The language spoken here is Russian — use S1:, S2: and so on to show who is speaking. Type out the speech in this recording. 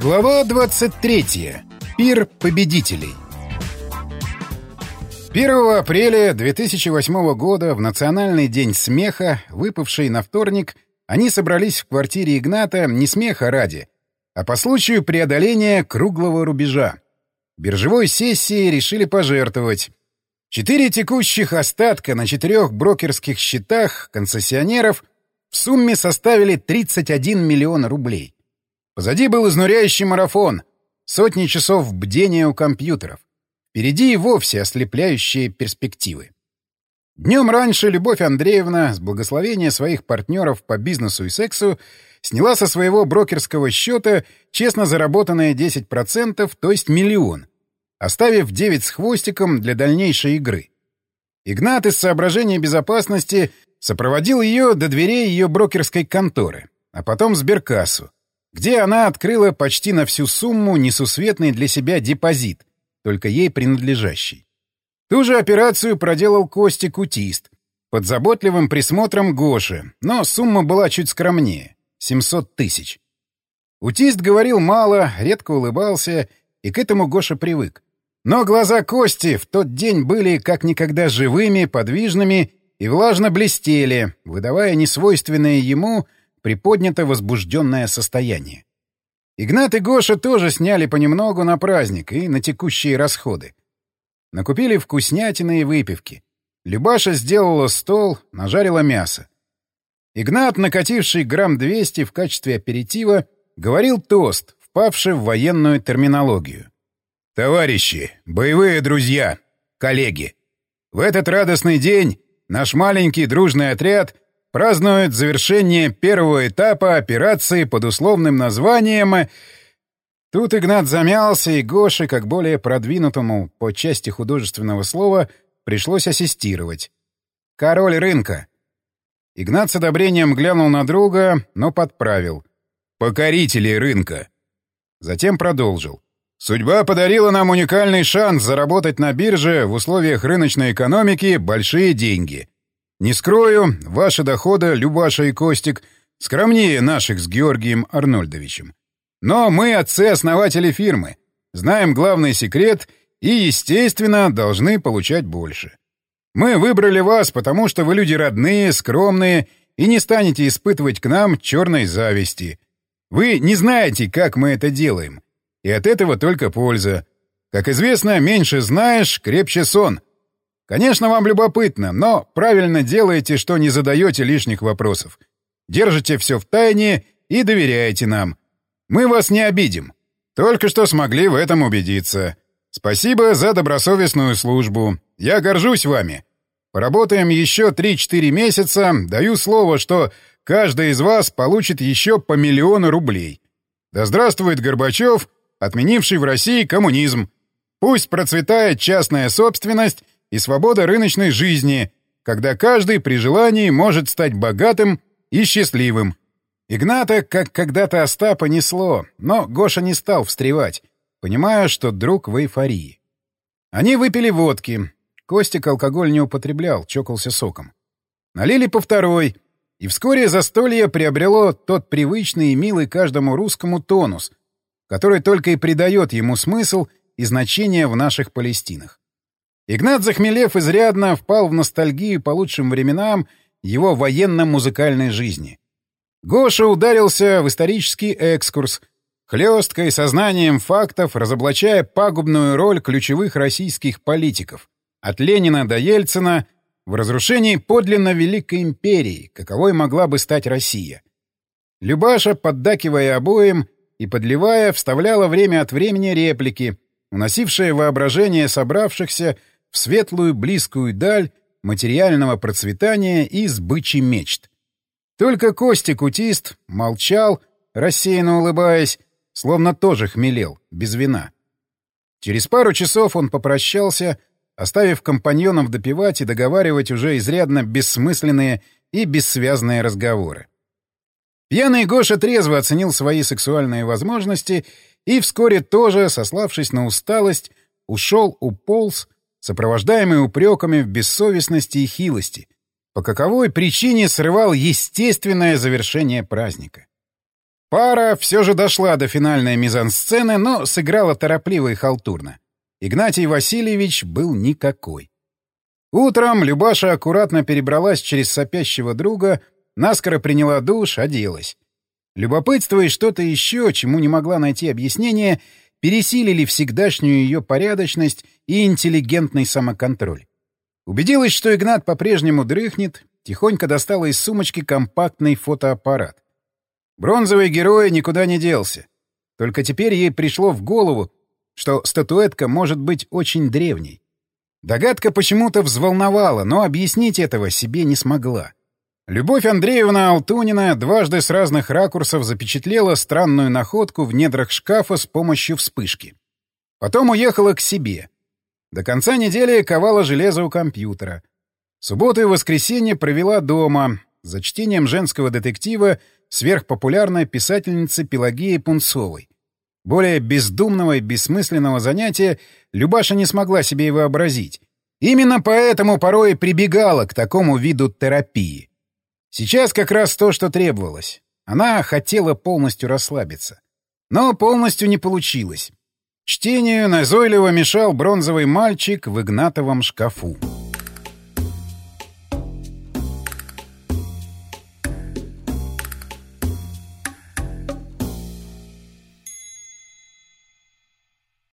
S1: Глава 23. Пир победителей. 1 апреля 2008 года, в Национальный день смеха, выпавший на вторник, они собрались в квартире Игната не смеха ради, а по случаю преодоления круглого рубежа. Биржевой сессии решили пожертвовать. Четыре текущих остатка на четырех брокерских счетах концессионеров в сумме составили 31 миллион рублей. Позади был изнуряющий марафон, сотни часов бдения у компьютеров. Впереди и вовсе ослепляющие перспективы. Днем раньше Любовь Андреевна, с благословения своих партнеров по бизнесу и сексу, сняла со своего брокерского счета честно заработанные 10%, то есть миллион, оставив 9 с хвостиком для дальнейшей игры. Игнат из соображений безопасности сопроводил ее до дверей ее брокерской конторы, а потом сберкассу, где она открыла почти на всю сумму несусветный для себя депозит, только ей принадлежащий. Ту же операцию проделал Костик-кутист, под заботливым присмотром Гоши, но сумма была чуть скромнее — 700 тысяч. Утист говорил мало, редко улыбался, и к этому Гоша привык. Но глаза Кости в тот день были как никогда живыми, подвижными и влажно блестели, выдавая несвойственное ему — приподнято возбужденное состояние. Игнат и Гоша тоже сняли понемногу на праздник и на текущие расходы. Накупили вкуснятины и выпивки. Любаша сделала стол, нажарила мясо. Игнат, накативший грамм 200 в качестве аперитива, говорил тост, впавший в военную терминологию. «Товарищи, боевые друзья, коллеги, в этот радостный день наш маленький дружный отряд празднует завершение первого этапа операции под условным названием... Тут Игнат замялся, и Гоше, как более продвинутому по части художественного слова, пришлось ассистировать. «Король рынка». Игнат с одобрением глянул на друга, но подправил. «Покорители рынка». Затем продолжил. «Судьба подарила нам уникальный шанс заработать на бирже в условиях рыночной экономики большие деньги. Не скрою, ваши доходы, Любаша и Костик, скромнее наших с Георгием Арнольдовичем. Но мы отцы-основатели фирмы, знаем главный секрет и, естественно, должны получать больше. Мы выбрали вас, потому что вы люди родные, скромные и не станете испытывать к нам черной зависти. Вы не знаете, как мы это делаем. И от этого только польза. Как известно, меньше знаешь, крепче сон — Конечно, вам любопытно, но правильно делаете, что не задаете лишних вопросов. Держите все в тайне и доверяете нам. Мы вас не обидим. Только что смогли в этом убедиться. Спасибо за добросовестную службу. Я горжусь вами. Поработаем еще 3-4 месяца. Даю слово, что каждый из вас получит еще по миллиону рублей. Да здравствует Горбачев, отменивший в России коммунизм. Пусть процветает частная собственность и свобода рыночной жизни, когда каждый при желании может стать богатым и счастливым. Игната, как когда-то Остапа, несло, но Гоша не стал встревать, понимая, что друг в эйфории. Они выпили водки. Костик алкоголь не употреблял, чокался соком. Налили по второй, и вскоре застолье приобрело тот привычный и милый каждому русскому тонус, который только и придает ему смысл и значение в наших Палестинах. Игнат, захмелев изрядно, впал в ностальгию по лучшим временам его военно-музыкальной жизни. Гоша ударился в исторический экскурс, хлестко и сознанием фактов разоблачая пагубную роль ключевых российских политиков, от Ленина до Ельцина, в разрушении подлинно Великой империи, каковой могла бы стать Россия. Любаша, поддакивая обоим и подливая, вставляла время от времени реплики, уносившие воображение собравшихся в светлую близкую даль материального процветания и сбычи мечт. Только Костик-утист молчал, рассеянно улыбаясь, словно тоже хмелел, без вина. Через пару часов он попрощался, оставив компаньонов допивать и договаривать уже изрядно бессмысленные и бессвязные разговоры. Пьяный Гоша трезво оценил свои сексуальные возможности и вскоре тоже, сославшись на усталость, ушел, уполз, сопровождаемый упреками в бессовестности и хилости, по каковой причине срывал естественное завершение праздника. Пара все же дошла до финальной мизансцены, но сыграла торопливо и халтурно. Игнатий Васильевич был никакой. Утром Любаша аккуратно перебралась через сопящего друга, наскоро приняла душ, оделась. Любопытство и что-то еще, чему не могла найти объяснение, пересилили всегдашнюю ее порядочность и интеллигентный самоконтроль. Убедилась, что Игнат по-прежнему дрыхнет, тихонько достала из сумочки компактный фотоаппарат. Бронзовый герой никуда не делся. Только теперь ей пришло в голову, что статуэтка может быть очень древней. Догадка почему-то взволновала, но объяснить этого себе не смогла. Любовь Андреевна Алтунина дважды с разных ракурсов запечатлела странную находку в недрах шкафа с помощью вспышки. Потом уехала к себе. До конца недели ковала железо у компьютера. Субботу и воскресенье провела дома, за чтением женского детектива сверхпопулярной писательницы Пелагеи Пунцовой. Более бездумного и бессмысленного занятия Любаша не смогла себе и вообразить. Именно поэтому порой прибегала к такому виду терапии. Сейчас как раз то, что требовалось. Она хотела полностью расслабиться. Но полностью не получилось. Чтению назойливо мешал бронзовый мальчик в Игнатовом шкафу.